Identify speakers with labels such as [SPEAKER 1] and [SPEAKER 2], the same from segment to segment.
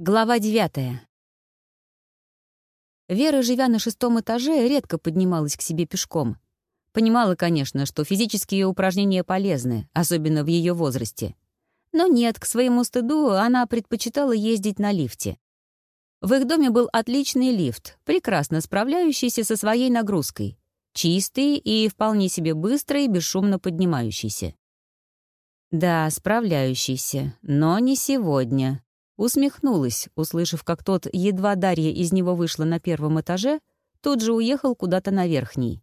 [SPEAKER 1] Глава девятая. Вера, живя на шестом этаже, редко поднималась к себе пешком. Понимала, конечно, что физические упражнения полезны, особенно в ее возрасте. Но нет, к своему стыду она предпочитала ездить на лифте. В их доме был отличный лифт, прекрасно справляющийся со своей нагрузкой. Чистый и вполне себе быстро и бесшумно поднимающийся. Да, справляющийся, но не сегодня. Усмехнулась, услышав, как тот, едва Дарья из него вышла на первом этаже, тут же уехал куда-то на верхний.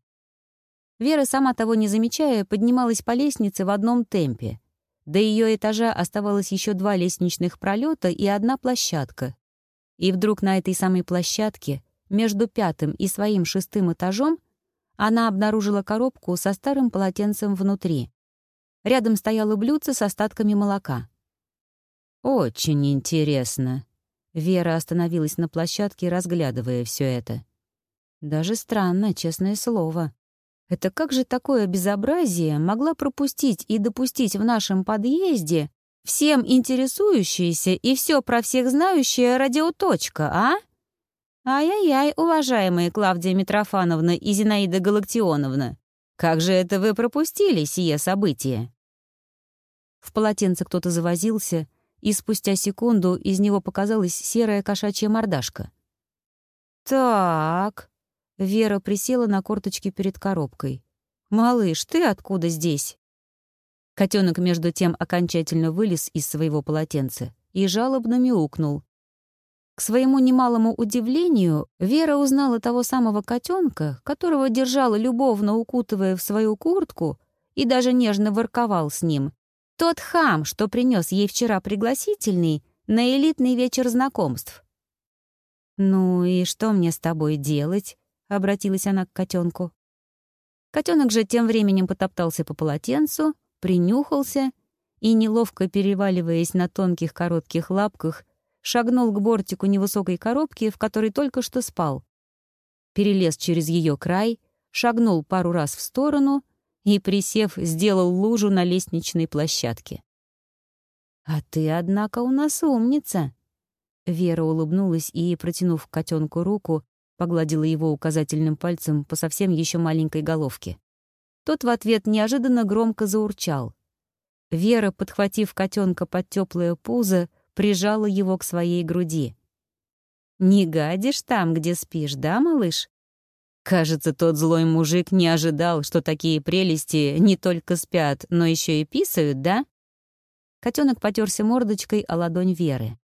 [SPEAKER 1] Вера, сама того не замечая, поднималась по лестнице в одном темпе. До ее этажа оставалось еще два лестничных пролета и одна площадка. И вдруг на этой самой площадке, между пятым и своим шестым этажом, она обнаружила коробку со старым полотенцем внутри. Рядом стояло блюдце с остатками молока. «Очень интересно». Вера остановилась на площадке, разглядывая все это. Даже странно, честное слово. Это как же такое безобразие могла пропустить и допустить в нашем подъезде всем интересующаяся и все про всех знающая радиоточка, а? Ай-яй-яй, уважаемые Клавдия Митрофановна и Зинаида Галактионовна, как же это вы пропустили сие событие? В полотенце кто-то завозился, и спустя секунду из него показалась серая кошачья мордашка. «Так...» — Вера присела на корточки перед коробкой. «Малыш, ты откуда здесь?» Котенок между тем окончательно вылез из своего полотенца и жалобно мяукнул. К своему немалому удивлению, Вера узнала того самого котенка, которого держала любовно укутывая в свою куртку и даже нежно ворковал с ним, тот хам, что принес ей вчера пригласительный на элитный вечер знакомств. «Ну и что мне с тобой делать?» — обратилась она к котенку. Котенок же тем временем потоптался по полотенцу, принюхался и, неловко переваливаясь на тонких коротких лапках, шагнул к бортику невысокой коробки, в которой только что спал. Перелез через ее край, шагнул пару раз в сторону — и, присев, сделал лужу на лестничной площадке. «А ты, однако, у нас умница!» Вера улыбнулась и, протянув котенку руку, погладила его указательным пальцем по совсем еще маленькой головке. Тот в ответ неожиданно громко заурчал. Вера, подхватив котенка под теплое пузо, прижала его к своей груди. «Не гадишь там, где спишь, да, малыш?» Кажется, тот злой мужик не ожидал, что такие прелести не только спят, но еще и писают, да? Котенок потерся мордочкой о ладонь Веры.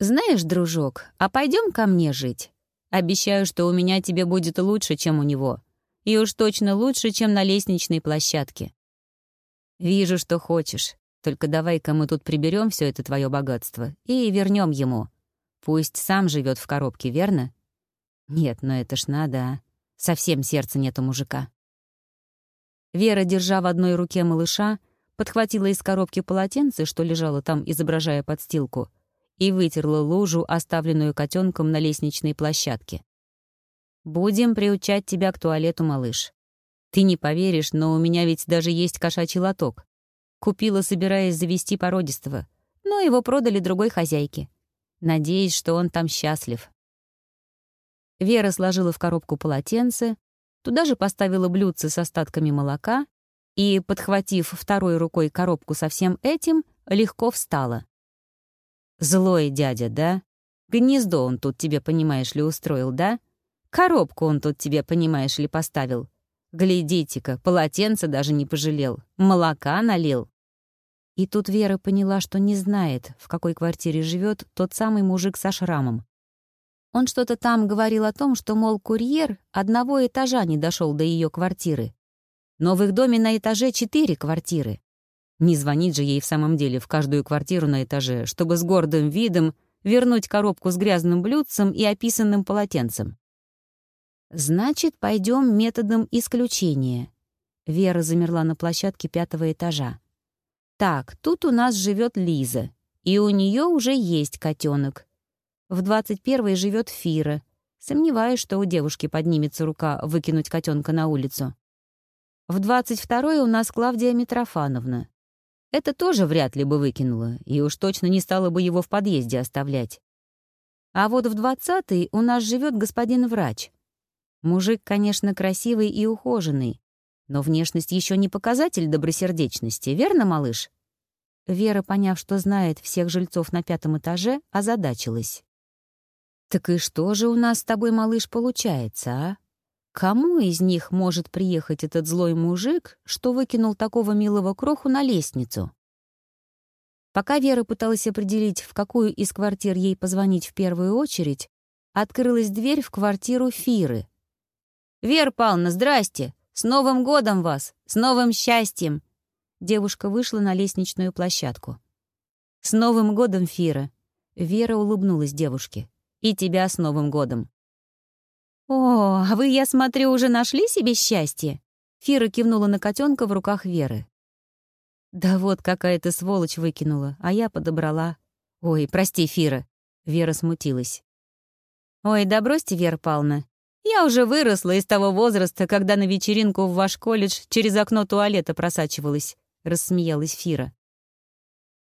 [SPEAKER 1] «Знаешь, дружок, а пойдем ко мне жить? Обещаю, что у меня тебе будет лучше, чем у него. И уж точно лучше, чем на лестничной площадке. Вижу, что хочешь. Только давай-ка мы тут приберем все это твое богатство и вернем ему. Пусть сам живет в коробке, верно? Нет, но это ж надо, а. Совсем сердца нет у мужика. Вера, держа в одной руке малыша, подхватила из коробки полотенце, что лежало там, изображая подстилку, и вытерла лужу, оставленную котенком на лестничной площадке. «Будем приучать тебя к туалету, малыш. Ты не поверишь, но у меня ведь даже есть кошачий лоток. Купила, собираясь завести породистого, но его продали другой хозяйке. Надеюсь, что он там счастлив. Вера сложила в коробку полотенце, туда же поставила блюдце с остатками молока и, подхватив второй рукой коробку со всем этим, легко встала. «Злой дядя, да? Гнездо он тут тебе, понимаешь ли, устроил, да? Коробку он тут тебе, понимаешь ли, поставил. Глядите-ка, полотенце даже не пожалел, молока налил». И тут Вера поняла, что не знает, в какой квартире живет тот самый мужик со шрамом. Он что-то там говорил о том, что, мол, курьер одного этажа не дошел до ее квартиры. Но в их доме на этаже четыре квартиры. Не звонить же ей в самом деле в каждую квартиру на этаже, чтобы с гордым видом вернуть коробку с грязным блюдцем и описанным полотенцем. «Значит, пойдем методом исключения». Вера замерла на площадке пятого этажа. «Так, тут у нас живет Лиза, и у нее уже есть котенок. В 21-й живет Фира. Сомневаюсь, что у девушки поднимется рука выкинуть котенка на улицу. В 22-й у нас Клавдия Митрофановна. Это тоже вряд ли бы выкинула, и уж точно не стала бы его в подъезде оставлять. А вот в двадцатый у нас живет господин врач. Мужик, конечно, красивый и ухоженный, но внешность еще не показатель добросердечности, верно, малыш? Вера, поняв, что знает всех жильцов на пятом этаже, озадачилась. «Так и что же у нас с тобой, малыш, получается, а? Кому из них может приехать этот злой мужик, что выкинул такого милого кроху на лестницу?» Пока Вера пыталась определить, в какую из квартир ей позвонить в первую очередь, открылась дверь в квартиру Фиры. «Вера Павловна, здрасте! С Новым годом вас! С новым счастьем!» Девушка вышла на лестничную площадку. «С Новым годом, Фира!» Вера улыбнулась девушке. «И тебя с Новым годом!» «О, а вы, я смотрю, уже нашли себе счастье?» Фира кивнула на котенка в руках Веры. «Да вот какая-то сволочь выкинула, а я подобрала. Ой, прости, Фира». Вера смутилась. «Ой, да бросьте, Вера Павловна. Я уже выросла из того возраста, когда на вечеринку в ваш колледж через окно туалета просачивалась», — рассмеялась Фира.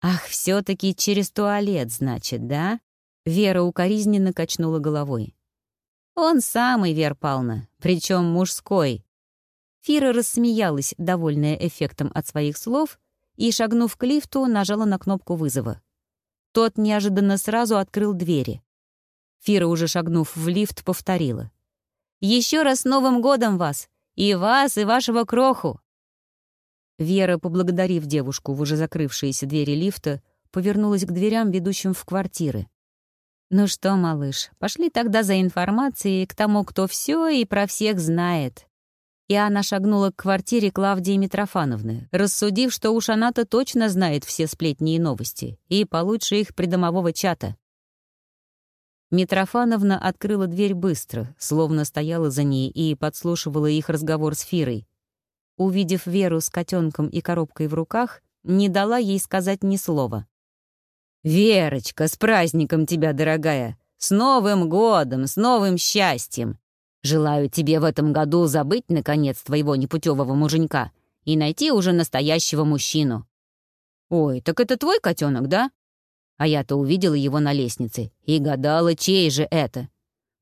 [SPEAKER 1] «Ах, все таки через туалет, значит, да?» Вера укоризненно качнула головой. «Он самый, Вер Павловна, причем мужской». Фира рассмеялась, довольная эффектом от своих слов, и, шагнув к лифту, нажала на кнопку вызова. Тот неожиданно сразу открыл двери. Фира, уже шагнув в лифт, повторила. Еще раз с Новым годом вас! И вас, и вашего кроху!» Вера, поблагодарив девушку в уже закрывшиеся двери лифта, повернулась к дверям, ведущим в квартиры. «Ну что, малыш, пошли тогда за информацией к тому, кто все и про всех знает». И она шагнула к квартире Клавдии Митрофановны, рассудив, что уж она-то точно знает все сплетни и новости, и получше их придомового чата. Митрофановна открыла дверь быстро, словно стояла за ней и подслушивала их разговор с Фирой. Увидев Веру с котенком и коробкой в руках, не дала ей сказать ни слова. «Верочка, с праздником тебя, дорогая! С Новым годом, с новым счастьем! Желаю тебе в этом году забыть, наконец, твоего непутевого муженька и найти уже настоящего мужчину. Ой, так это твой котенок, да? А я-то увидела его на лестнице и гадала, чей же это.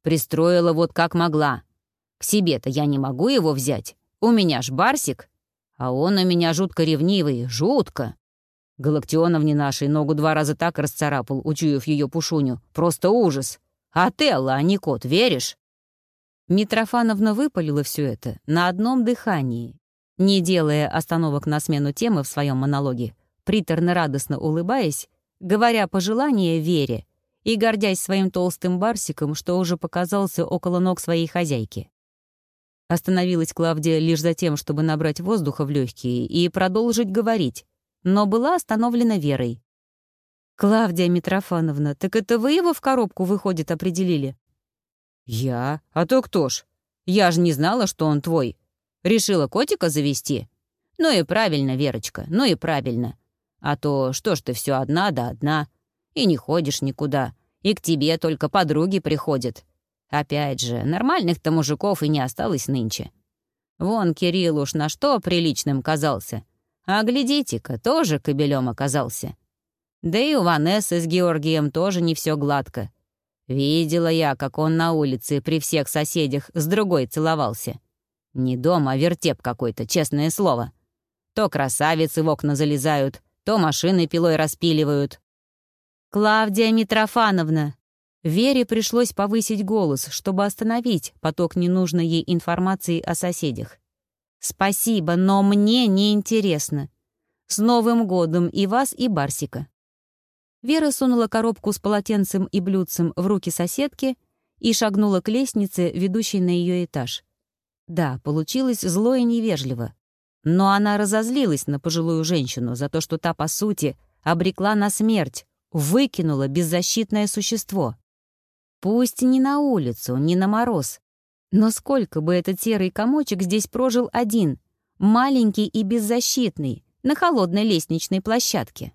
[SPEAKER 1] Пристроила вот как могла. К себе-то я не могу его взять. У меня ж барсик. А он у меня жутко ревнивый, жутко. Галактионовне нашей ногу два раза так расцарапал, учуяв ее пушуню. Просто ужас. А Телла, а не кот, веришь? Митрофановна выпалила все это на одном дыхании, не делая остановок на смену темы в своем монологе, приторно-радостно улыбаясь говоря пожелания Вере и гордясь своим толстым барсиком, что уже показался около ног своей хозяйки. Остановилась Клавдия лишь за тем, чтобы набрать воздуха в легкие и продолжить говорить, но была остановлена Верой. «Клавдия Митрофановна, так это вы его в коробку, выходит, определили?» «Я? А то кто ж? Я же не знала, что он твой. Решила котика завести? Ну и правильно, Верочка, ну и правильно. А то что ж ты все одна да одна, и не ходишь никуда, и к тебе только подруги приходят. Опять же, нормальных-то мужиков и не осталось нынче. Вон Кирилл уж на что приличным казался. А глядите-ка, тоже кобелем оказался. Да и у Ванессы с Георгием тоже не все гладко. Видела я, как он на улице при всех соседях с другой целовался. Не дом, а вертеп какой-то, честное слово. То красавицы в окна залезают, то машины пилой распиливают. «Клавдия Митрофановна!» Вере пришлось повысить голос, чтобы остановить поток ненужной ей информации о соседях. «Спасибо, но мне не интересно. С Новым годом и вас, и Барсика». Вера сунула коробку с полотенцем и блюдцем в руки соседки и шагнула к лестнице, ведущей на ее этаж. Да, получилось зло и невежливо. Но она разозлилась на пожилую женщину за то, что та, по сути, обрекла на смерть, выкинула беззащитное существо. Пусть не на улицу, не на мороз. Но сколько бы этот серый комочек здесь прожил один, маленький и беззащитный, на холодной лестничной площадке?